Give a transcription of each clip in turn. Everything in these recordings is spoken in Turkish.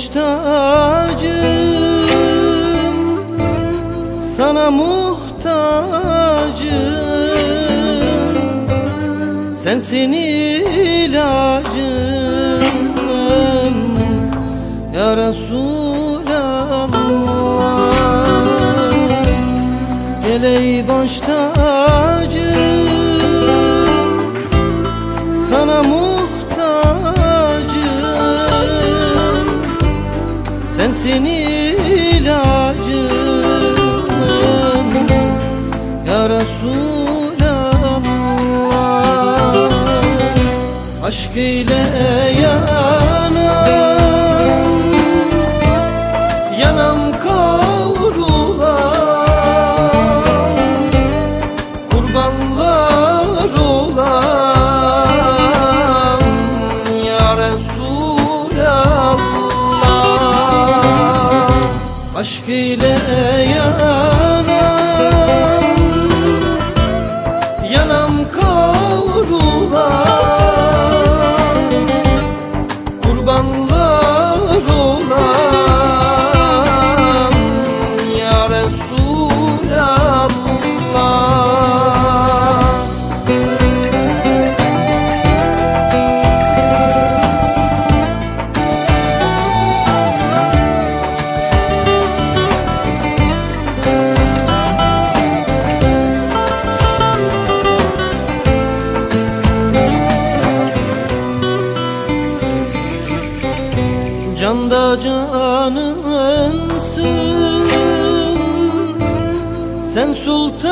Gel ey baş tacım Sana muhtacım Sensin ilacım Ya Resulallah. Gel ey baş Sana muhtacım Sensin ilacım Ya Resulallah. Aşk ile Aşk ile yanam canımsın Sen sultanımsın.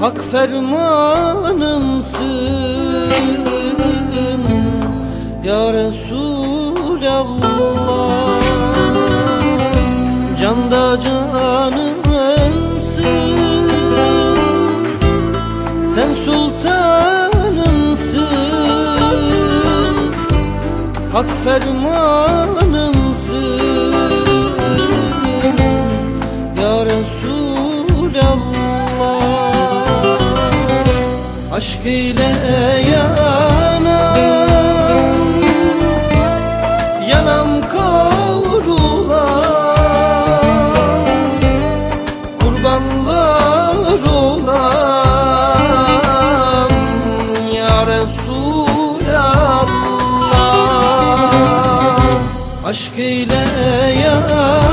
Hak fermanımsın Hak fermanımsın Ya Resulallah. Aşk ile Aşk ile yanam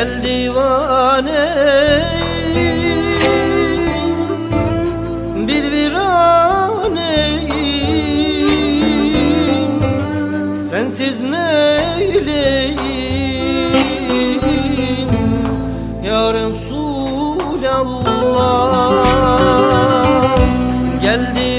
Gel divane Bir viraneyim Sensiz neyleyim Ya Resulallah Gel divane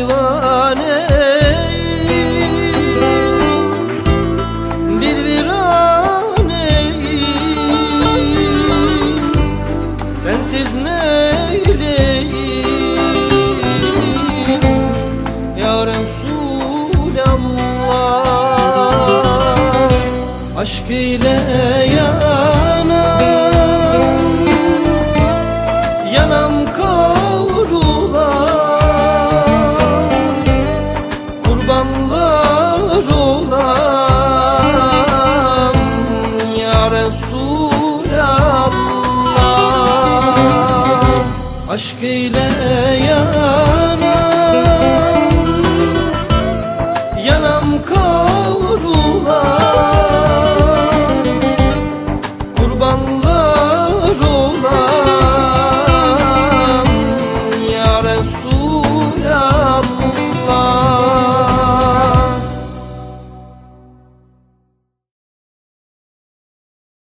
Sensiz neyleyim Ya Aşk ile Resulallah Aşk ile